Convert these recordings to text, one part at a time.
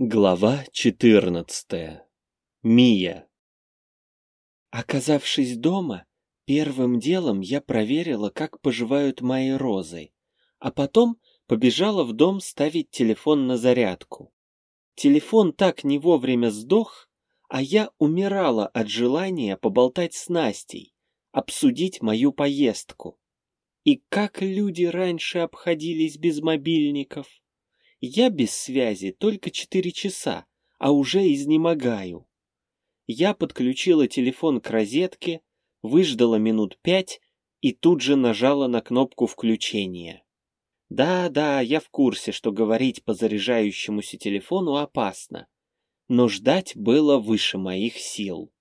Глава 14. Мия. Оказавшись дома, первым делом я проверила, как поживают мои розы, а потом побежала в дом ставить телефон на зарядку. Телефон так не вовремя сдох, а я умирала от желания поболтать с Настей, обсудить мою поездку. И как люди раньше обходились без мобильников. Я без связи только четыре часа, а уже изнемогаю. Я подключила телефон к розетке, выждала минут пять и тут же нажала на кнопку включения. Да-да, я в курсе, что говорить по заряжающемуся телефону опасно, но ждать было выше моих сил.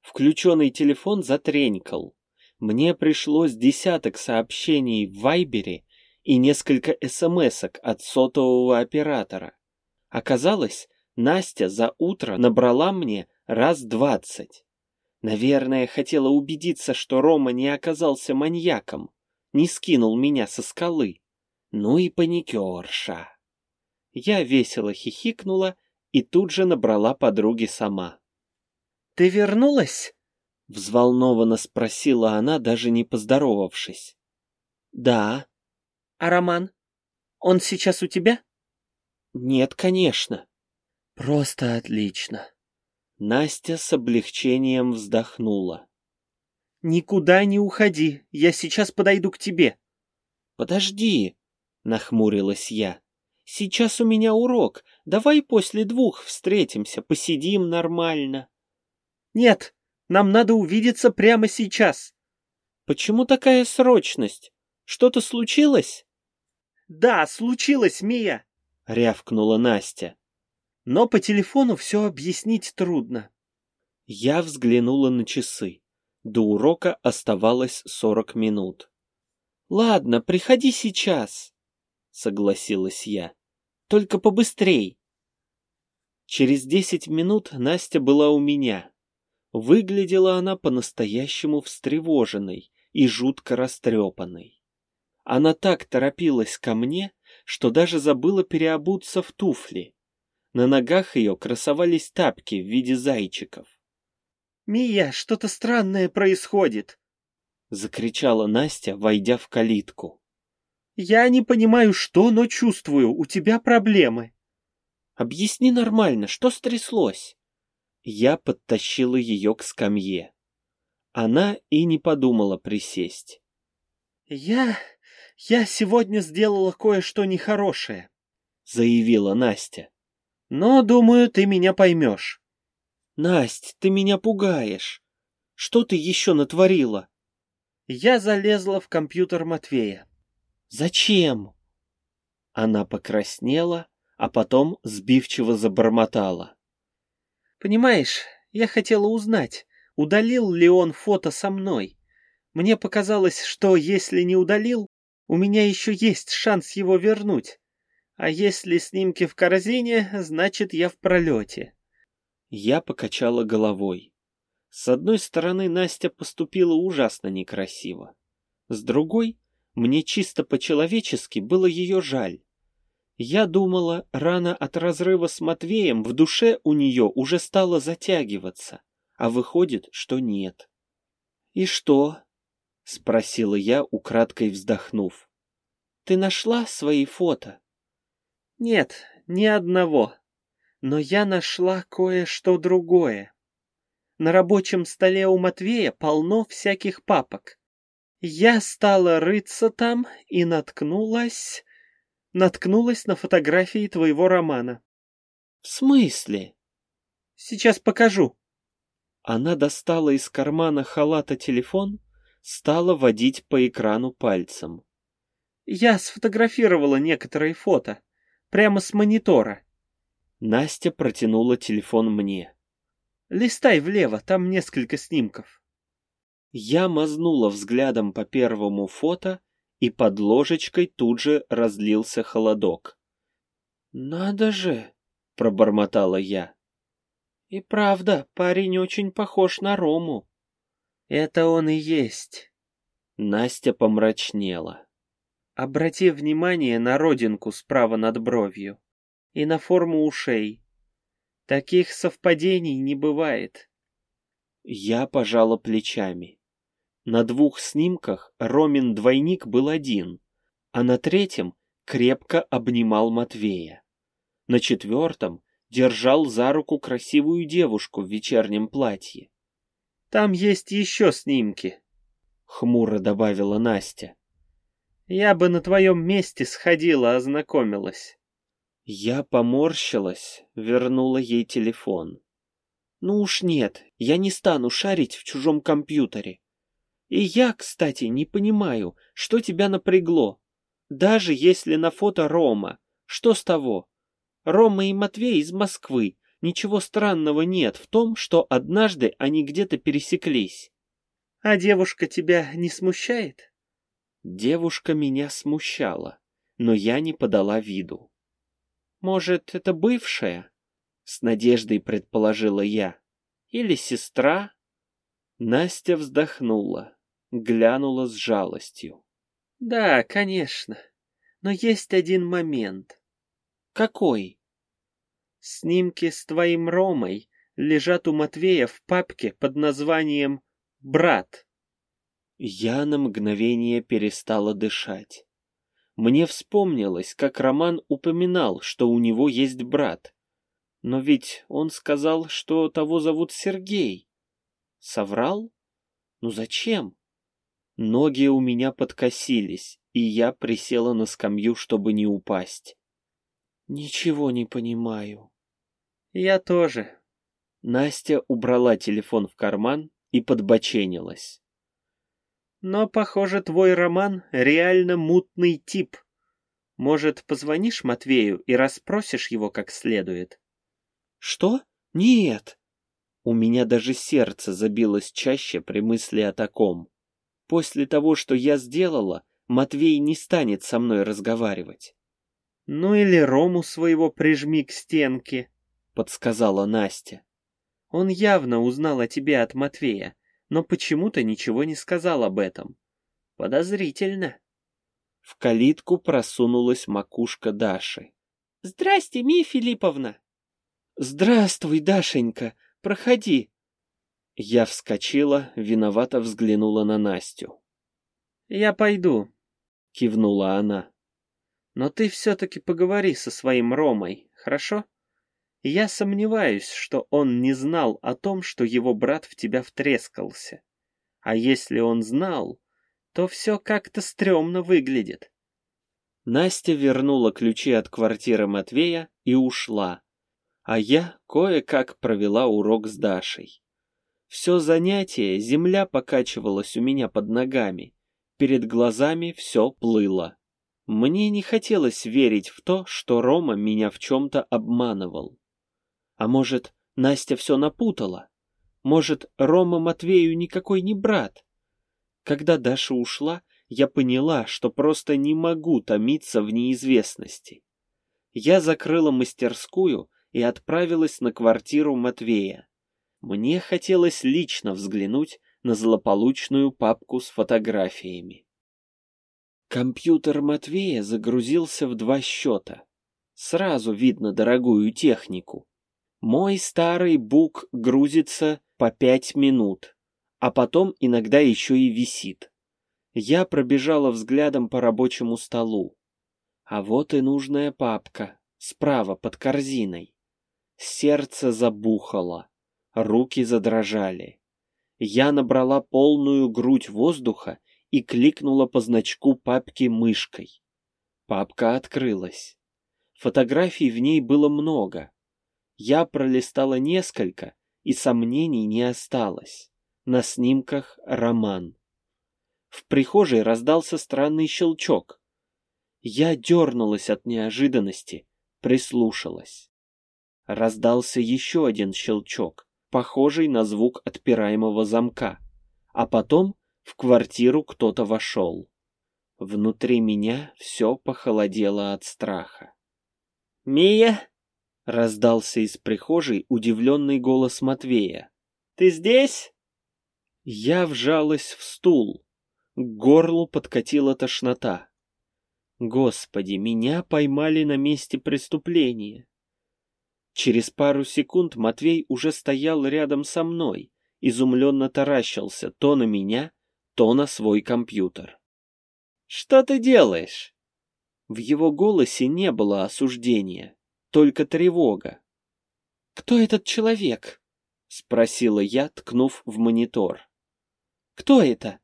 Включенный телефон затренькал. Мне пришлось десяток сообщений в Вайбере и несколько смс-ок от сотового оператора. Оказалось, Настя за утро набрала мне раз двадцать. Наверное, хотела убедиться, что Рома не оказался маньяком, не скинул меня со скалы. Ну и паникерша. Я весело хихикнула и тут же набрала подруги сама. «Ты вернулась?» — взволнованно спросила она, даже не поздоровавшись. «Да», а Роман? Он сейчас у тебя? Нет, конечно. Просто отлично. Настя с облегчением вздохнула. Никуда не уходи, я сейчас подойду к тебе. Подожди, нахмурилась я. Сейчас у меня урок. Давай после двух встретимся, посидим нормально. Нет, нам надо увидеться прямо сейчас. Почему такая срочность? Что-то случилось? «Да, случилось, Мия!» — рявкнула Настя. «Но по телефону все объяснить трудно». Я взглянула на часы. До урока оставалось сорок минут. «Ладно, приходи сейчас», — согласилась я. «Только побыстрей». Через десять минут Настя была у меня. Выглядела она по-настоящему встревоженной и жутко растрепанной. Она так торопилась ко мне, что даже забыла переобуться в туфли. На ногах ее красовались тапки в виде зайчиков. «Мия, что-то странное происходит!» — закричала Настя, войдя в калитку. «Я не понимаю, что, но чувствую, у тебя проблемы». «Объясни нормально, что стряслось?» Я подтащила ее к скамье. Она и не подумала присесть. «Я... «Я сегодня сделала кое-что нехорошее», — заявила Настя. «Но, думаю, ты меня поймешь». «Насть, ты меня пугаешь. Что ты еще натворила?» Я залезла в компьютер Матвея. «Зачем?» Она покраснела, а потом сбивчиво забормотала. «Понимаешь, я хотела узнать, удалил ли он фото со мной. Мне показалось, что если не удалил, у меня еще есть шанс его вернуть. А если снимки в корзине, значит, я в пролете. Я покачала головой. С одной стороны, Настя поступила ужасно некрасиво. С другой, мне чисто по-человечески было ее жаль. Я думала, рана от разрыва с Матвеем в душе у нее уже стала затягиваться, а выходит, что нет. «И что?» — спросила я, украдкой вздохнув. «Ты нашла свои фото?» «Нет, ни одного. Но я нашла кое-что другое. На рабочем столе у Матвея полно всяких папок. Я стала рыться там и наткнулась... Наткнулась на фотографии твоего романа». «В смысле?» «Сейчас покажу». Она достала из кармана халата телефон стала водить по экрану пальцем. «Я сфотографировала некоторые фото. Прямо с монитора». Настя протянула телефон мне. «Листай влево, там несколько снимков». Я мазнула взглядом по первому фото, и под ложечкой тут же разлился холодок. «Надо же!» — пробормотала я. «И правда, парень очень похож на Рому». Это он и есть. Настя помрачнела. Обрати внимание на родинку справа над бровью и на форму ушей. Таких совпадений не бывает. Я пожала плечами. На двух снимках Ромин двойник был один, а на третьем крепко обнимал Матвея. На четвертом держал за руку красивую девушку в вечернем платье. «Там есть еще снимки», — хмуро добавила Настя. «Я бы на твоем месте сходила, ознакомилась». Я поморщилась, вернула ей телефон. Ну уж нет, я не стану шарить в чужом компьютере. И я, кстати, не понимаю, что тебя напрягло. Даже если на фото Рома, что с того? Рома и Матвей из Москвы. Ничего странного нет в том, что однажды они где-то пересеклись. А девушка тебя не смущает? Девушка меня смущала, но я не подала виду. Может, это бывшая? С надеждой предположила я. Или сестра? Настя вздохнула, глянула с жалостью. Да, конечно. Но есть один момент. Какой? Снимки с твоим Ромой лежат у Матвея в папке под названием «Брат». Я на мгновение перестала дышать. Мне вспомнилось, как Роман упоминал, что у него есть брат. Но ведь он сказал, что того зовут Сергей. Соврал? Ну зачем? Ноги у меня подкосились, и я присела на скамью, чтобы не упасть. Ничего не понимаю. Я тоже. Настя убрала телефон в карман и подбоченилась. Но, похоже, твой роман реально мутный тип. Может, позвонишь Матвею и расспросишь его как следует? Что? Нет. У меня даже сердце забилось чаще при мысли о таком. После того, что я сделала, Матвей не станет со мной разговаривать. Ну или Рому своего прижми к стенке, подсказала Настя. Он явно узнал о тебе от Матвея, но почему-то ничего не сказал об этом. Подозрительно. В калитку просунулась макушка Даши. «Здрасте, Мия Филипповна!» «Здравствуй, Дашенька, проходи!» Я вскочила, виновато взглянула на Настю. «Я пойду», — кивнула она. «Но ты все-таки поговори со своим Ромой, хорошо? Я сомневаюсь, что он не знал о том, что его брат в тебя втрескался. А если он знал, то все как-то стрёмно выглядит». Настя вернула ключи от квартиры Матвея и ушла, а я кое-как провела урок с Дашей. Все занятие земля покачивалась у меня под ногами. Перед глазами все плыло. Мне не хотелось верить в то, что Рома меня в чем-то обманывал. А может, Настя все напутала? Может, Рома Матвею никакой не брат? Когда Даша ушла, я поняла, что просто не могу томиться в неизвестности. Я закрыла мастерскую и отправилась на квартиру Матвея. Мне хотелось лично взглянуть на злополучную папку с фотографиями. Компьютер Матвея загрузился в два счета. Сразу видно дорогую технику. Мой старый бук грузится по пять минут, а потом иногда еще и висит. Я пробежала взглядом по рабочему столу. А вот и нужная папка, справа под корзиной. Сердце забухало руки задрожали. Я набрала полную грудь воздуха и кликнула по значку папки мышкой. Папка открылась. Фотографий в ней было много. Я пролистала несколько, и сомнений не осталось. На снимках роман. В прихожей раздался странный щелчок. Я дернулась от неожиданности, прислушалась. Раздался еще один щелчок похожий на звук отпираемого замка. А потом в квартиру кто-то вошел. Внутри меня все похолодело от страха. «Мия!» — раздался из прихожей удивленный голос Матвея. «Ты здесь?» Я вжалась в стул. К горлу подкатила тошнота. Господи, меня поймали на месте преступления. Через пару секунд Матвей уже стоял рядом со мной, изумленно таращился то на меня, то на свой компьютер. «Что ты делаешь?» В его голосе не было осуждения, только тревога. «Кто этот человек?» — спросила я, ткнув в монитор. «Кто это?»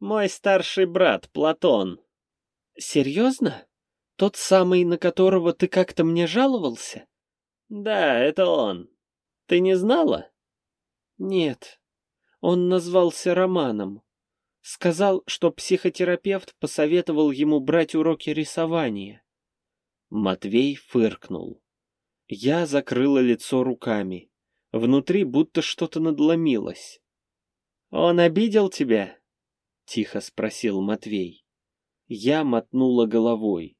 «Мой старший брат, Платон». «Серьезно? Тот самый, на которого ты как-то мне жаловался?» «Да, это он. Ты не знала?» «Нет. Он назвался Романом. Сказал, что психотерапевт посоветовал ему брать уроки рисования». Матвей фыркнул. Я закрыла лицо руками. Внутри будто что-то надломилось. «Он обидел тебя?» — тихо спросил Матвей. Я мотнула головой.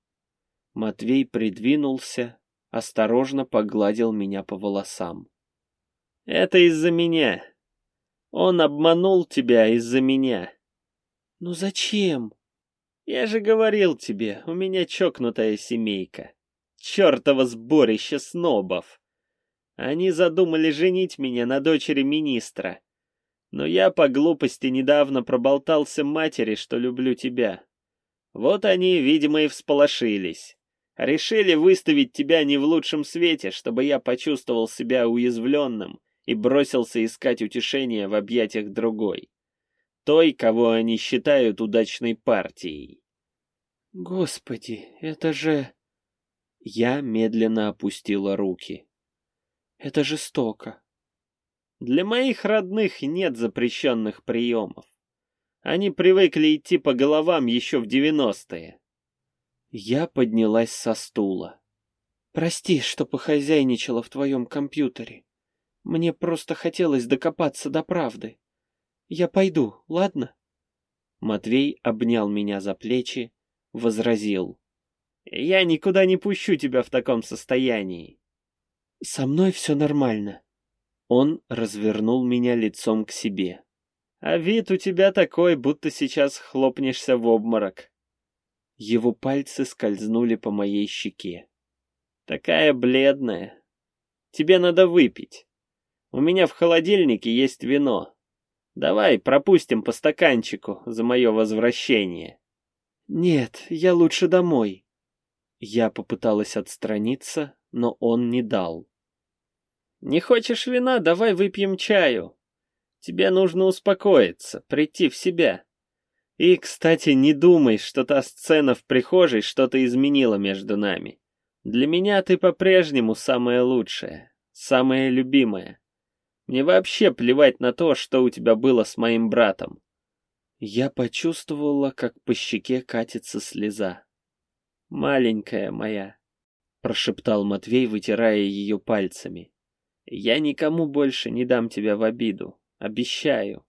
Матвей придвинулся, осторожно погладил меня по волосам. «Это из-за меня. Он обманул тебя из-за меня». «Ну зачем?» «Я же говорил тебе, у меня чокнутая семейка. Чёртово сборище снобов. Они задумали женить меня на дочери министра. Но я по глупости недавно проболтался матери, что люблю тебя. Вот они, видимо, и всполошились. Решили выставить тебя не в лучшем свете, чтобы я почувствовал себя уязвленным и бросился искать утешения в объятиях другой. Той, кого они считают удачной партией. Господи, это же... Я медленно опустила руки. Это жестоко. Для моих родных нет запрещенных приемов. Они привыкли идти по головам еще в девяностые. Я поднялась со стула. «Прости, что похозяйничала в твоем компьютере. Мне просто хотелось докопаться до правды. Я пойду, ладно?» Матвей обнял меня за плечи, возразил. «Я никуда не пущу тебя в таком состоянии». «Со мной все нормально». Он развернул меня лицом к себе. «А вид у тебя такой, будто сейчас хлопнешься в обморок». Его пальцы скользнули по моей щеке. Такая бледная. Тебе надо выпить. У меня в холодильнике есть вино. Давай пропустим по стаканчику за мое возвращение. Нет, я лучше домой. Я попыталась отстраниться, но он не дал. Не хочешь вина? Давай выпьем чаю. Тебе нужно успокоиться, прийти в себя. И, кстати, не думай, что та сцена в прихожей что-то изменила между нами. Для меня ты по-прежнему самая лучшая, самая любимая. Мне вообще плевать на то, что у тебя было с моим братом. Я почувствовала, как по щеке катится слеза. «Маленькая моя», — прошептал Матвей, вытирая ее пальцами. «Я никому больше не дам тебя в обиду, обещаю».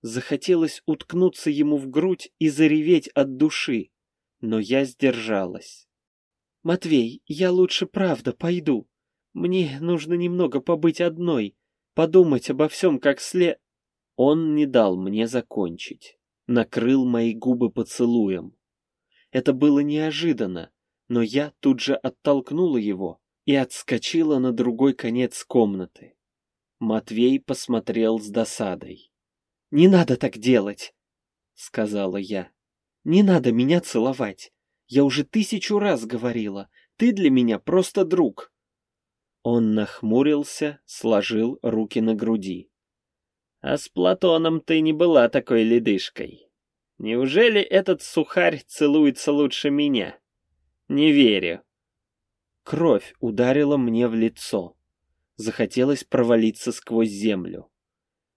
Захотелось уткнуться ему в грудь и зареветь от души, но я сдержалась. «Матвей, я лучше правда пойду. Мне нужно немного побыть одной, подумать обо всем как след...» Он не дал мне закончить, накрыл мои губы поцелуем. Это было неожиданно, но я тут же оттолкнула его и отскочила на другой конец комнаты. Матвей посмотрел с досадой. «Не надо так делать!» — сказала я. «Не надо меня целовать. Я уже тысячу раз говорила. Ты для меня просто друг». Он нахмурился, сложил руки на груди. «А с Платоном ты не была такой ледышкой. Неужели этот сухарь целуется лучше меня? Не верю». Кровь ударила мне в лицо. Захотелось провалиться сквозь землю.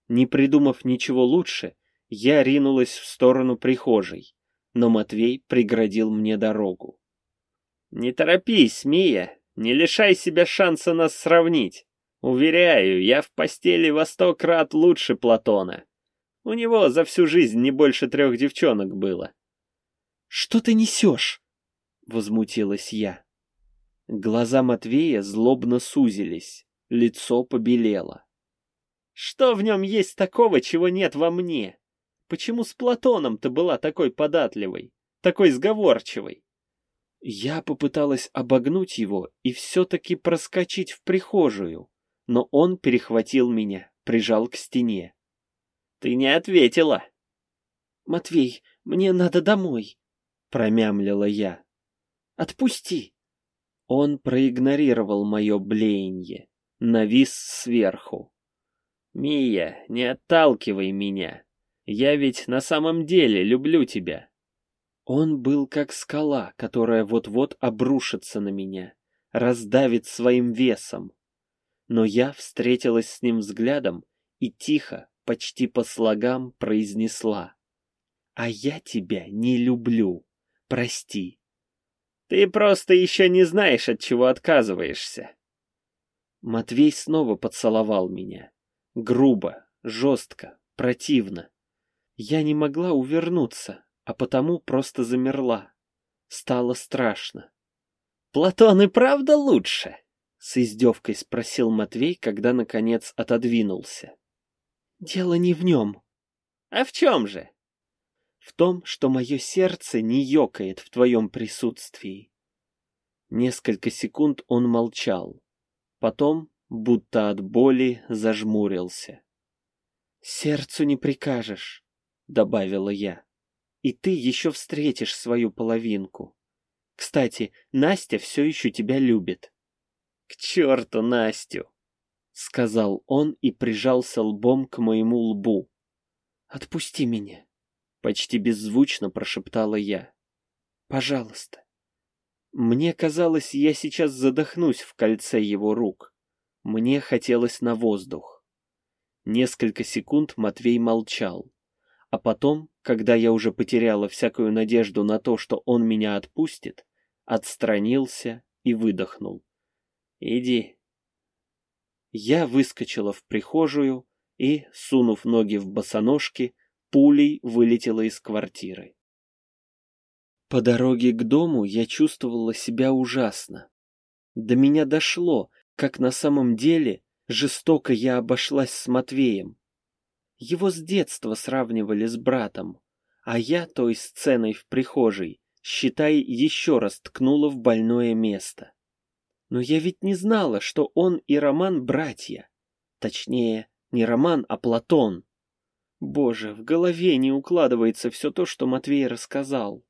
Не придумав ничего лучше, я ринулась в сторону прихожей, но Матвей преградил мне дорогу. «Не торопись, Мия, не лишай себя шанса нас сравнить. Уверяю, я в постели во сто крат лучше Платона. У него за всю жизнь не больше трех девчонок было». «Что ты несешь?» — возмутилась я. Глаза Матвея злобно сузились, лицо побелело. Что в нем есть такого, чего нет во мне? Почему с Платоном ты была такой податливой, такой сговорчивой? Я попыталась обогнуть его и все-таки проскочить в прихожую, но он перехватил меня, прижал к стене. «Ты не ответила!» «Матвей, мне надо домой!» — промямлила я. «Отпусти!» Он проигнорировал мое блеяние, навис сверху. «Мия, не отталкивай меня. Я ведь на самом деле люблю тебя». Он был как скала, которая вот-вот обрушится на меня, раздавит своим весом. Но я встретилась с ним взглядом и тихо, почти по слогам произнесла. «А я тебя не люблю. Прости». «Ты просто еще не знаешь, от чего отказываешься». Матвей снова поцеловал меня. Грубо, жестко, противно. Я не могла увернуться, а потому просто замерла. Стало страшно. «Платон и правда лучше?» — с издевкой спросил Матвей, когда, наконец, отодвинулся. «Дело не в нем». «А в чем же?» «В том, что мое сердце не ёкает в твоем присутствии». Несколько секунд он молчал. Потом, будто от боли, зажмурился. «Сердцу не прикажешь», — добавила я. «И ты еще встретишь свою половинку. Кстати, Настя все еще тебя любит». «К черту Настю!» — сказал он и прижался лбом к моему лбу. «Отпусти меня», — почти беззвучно прошептала я. «Пожалуйста». Мне казалось, я сейчас задохнусь в кольце его рук. Мне хотелось на воздух. Несколько секунд Матвей молчал. А потом, когда я уже потеряла всякую надежду на то, что он меня отпустит, отстранился и выдохнул. «Иди». Я выскочила в прихожую и, сунув ноги в босоножки, пулей вылетела из квартиры. По дороге к дому я чувствовала себя ужасно. До меня дошло, как на самом деле жестоко я обошлась с Матвеем. Его с детства сравнивали с братом, а я той сценой в прихожей, считай, еще раз ткнула в больное место. Но я ведь не знала, что он и Роман братья. Точнее, не Роман, а Платон. Боже, в голове не укладывается все то, что Матвей рассказал.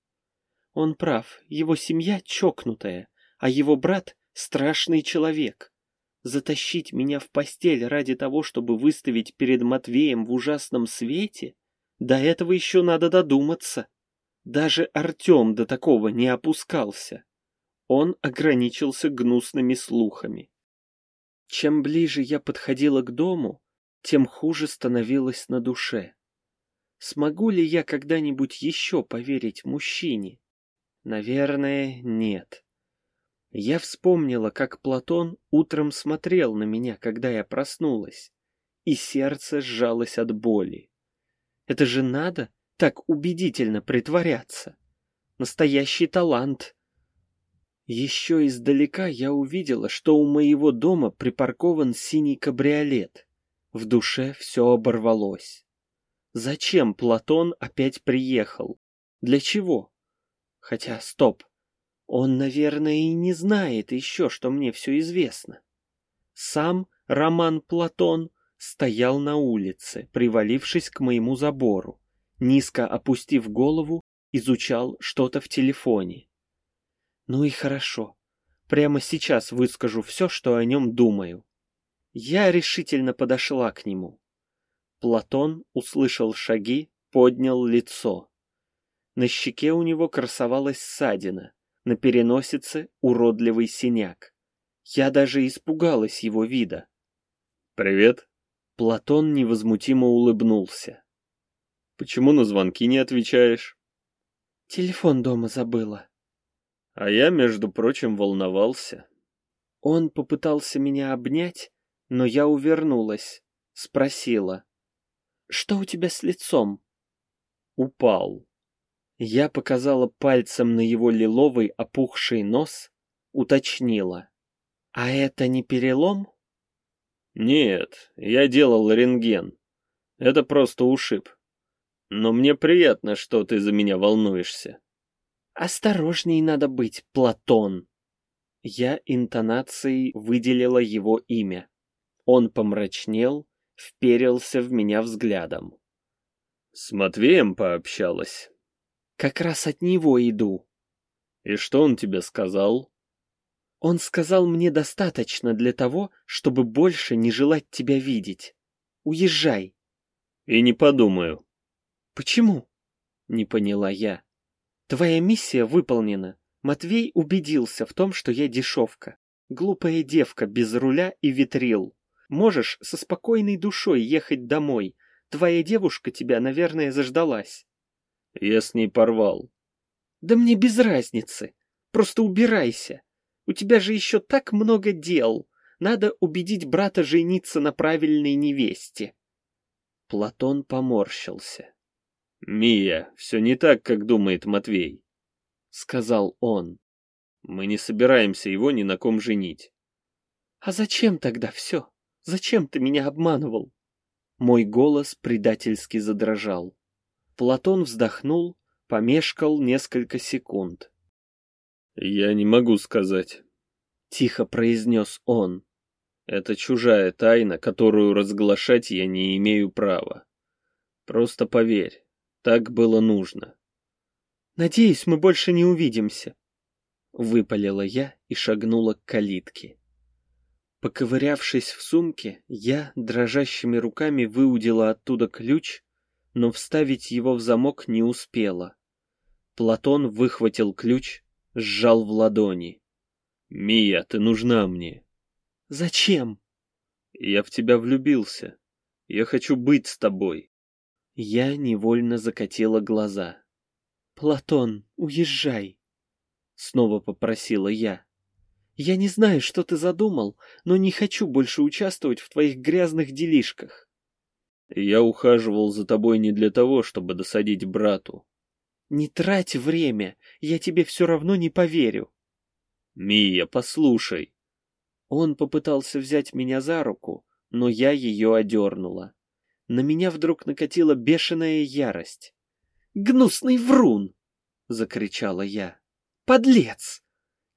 Он прав, его семья чокнутая, а его брат — страшный человек. Затащить меня в постель ради того, чтобы выставить перед Матвеем в ужасном свете? До этого еще надо додуматься. Даже Артем до такого не опускался. Он ограничился гнусными слухами. Чем ближе я подходила к дому, тем хуже становилось на душе. Смогу ли я когда-нибудь еще поверить мужчине? Наверное, нет. Я вспомнила, как Платон утром смотрел на меня, когда я проснулась, и сердце сжалось от боли. Это же надо так убедительно притворяться. Настоящий талант. Еще издалека я увидела, что у моего дома припаркован синий кабриолет. В душе все оборвалось. Зачем Платон опять приехал? Для чего? Хотя, стоп. Он, наверное, и не знает еще, что мне все известно. Сам Роман Платон стоял на улице, привалившись к моему забору, низко опустив голову, изучал что-то в телефоне. Ну и хорошо. Прямо сейчас выскажу все, что о нем думаю. Я решительно подошла к нему. Платон услышал шаги, поднял лицо. На щеке у него красовалась ссадина, на переносице уродливый синяк. Я даже испугалась его вида. «Привет!» Платон невозмутимо улыбнулся. «Почему на звонки не отвечаешь?» «Телефон дома забыла». А я, между прочим, волновался. Он попытался меня обнять, но я увернулась, спросила. «Что у тебя с лицом?» «Упал», я показала пальцем на его лиловый опухший нос, уточнила. «А это не перелом?» «Нет, я делал рентген. Это просто ушиб. Но мне приятно, что ты за меня волнуешься». Осторожней надо быть, Платон. Я интонацией выделила его имя. Он помрачнел, вперился в меня взглядом. С Матвеем пообщалась. Как раз от него иду. И что он тебе сказал? Он сказал мне достаточно для того, чтобы больше не желать тебя видеть. Уезжай. И не подумаю. Почему? Не поняла я. Твоя миссия выполнена. Матвей убедился в том, что я дешевка. Глупая девка без руля и ветрил. Можешь со спокойной душой ехать домой. Твоя девушка тебя, наверное, заждалась. Я с ней порвал. Да мне без разницы. Просто убирайся. У тебя же еще так много дел. Надо убедить брата жениться на правильной невесте. Платон поморщился. «Мия, все не так, как думает Матвей», — сказал он. «Мы не собираемся его ни на ком женить». «А зачем тогда все? Зачем ты меня обманывал?» Мой голос предательски задрожал. Платон вздохнул, помешкал несколько секунд. «Я не могу сказать», — тихо произнес он. «Это чужая тайна, которую разглашать я не имею права. Просто поверь, так было нужно». «Надеюсь, мы больше не увидимся», — выпалила я и шагнула к калитке. Поковырявшись в сумке, я дрожащими руками выудила оттуда ключ, но вставить его в замок не успела. Платон выхватил ключ, сжал в ладони. «Мия, ты нужна мне». «Зачем?» «Я в тебя влюбился. Я хочу быть с тобой». Я невольно закатила глаза. «Платон, уезжай!» Снова попросила я. Я не знаю, что ты задумал, но не хочу больше участвовать в твоих грязных делишках. Я ухаживал за тобой не для того, чтобы досадить брату. Не трать время, я тебе все равно не поверю. Мия, послушай. Он попытался взять меня за руку, но я ее одернула. На меня вдруг накатила бешеная ярость. «Гнусный врун!» — закричала я. «Подлец!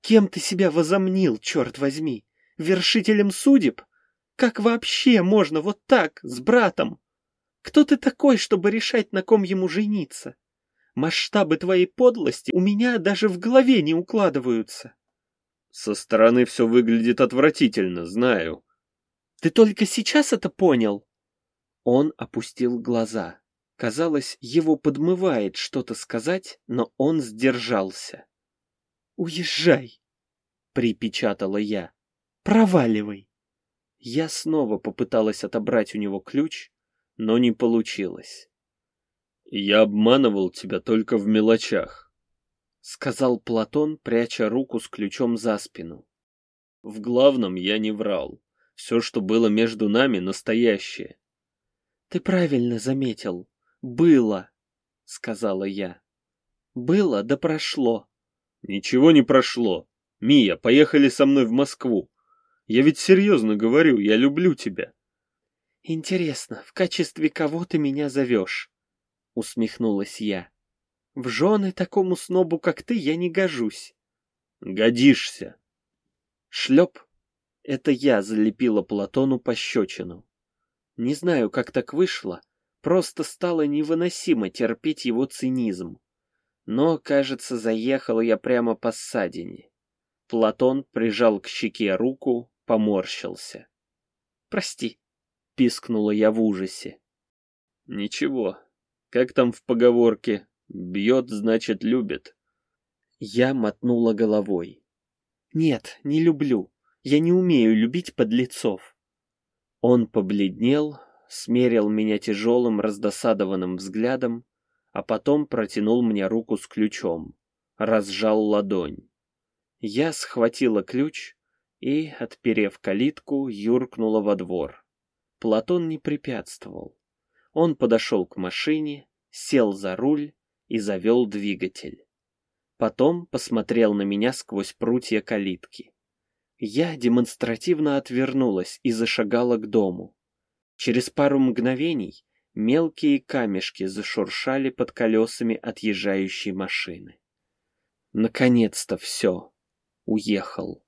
Кем ты себя возомнил, черт возьми? Вершителем судеб? Как вообще можно вот так, с братом? Кто ты такой, чтобы решать, на ком ему жениться? Масштабы твоей подлости у меня даже в голове не укладываются. Со стороны все выглядит отвратительно, знаю. Ты только сейчас это понял? Он опустил глаза. Казалось, его подмывает что-то сказать, но он сдержался. «Уезжай!» — припечатала я. «Проваливай!» Я снова попыталась отобрать у него ключ, но не получилось. «Я обманывал тебя только в мелочах», — сказал Платон, пряча руку с ключом за спину. «В главном я не врал. Все, что было между нами, настоящее». «Ты правильно заметил. Было», — сказала я. «Было, да прошло». Ничего не прошло. Мия, поехали со мной в Москву. Я ведь серьезно говорю, я люблю тебя. Интересно, в качестве кого ты меня зовешь? Усмехнулась я. В жены такому снобу, как ты, я не гожусь. Годишься. Шлеп. Это я залепила Платону пощечину. Не знаю, как так вышло, просто стало невыносимо терпеть его цинизм. Но, кажется, заехал я прямо по ссадине. Платон прижал к щеке руку, поморщился. «Прости», — пискнула я в ужасе. «Ничего. Как там в поговорке? Бьет, значит, любит». Я мотнула головой. «Нет, не люблю. Я не умею любить подлецов». Он побледнел, смерил меня тяжелым, раздосадованным взглядом а потом протянул мне руку с ключом, разжал ладонь. Я схватила ключ и, отперев калитку, юркнула во двор. Платон не препятствовал. Он подошел к машине, сел за руль и завел двигатель. Потом посмотрел на меня сквозь прутья калитки. Я демонстративно отвернулась и зашагала к дому. Через пару мгновений Мелкие камешки зашуршали под колесами отъезжающей машины. Наконец-то все. Уехал.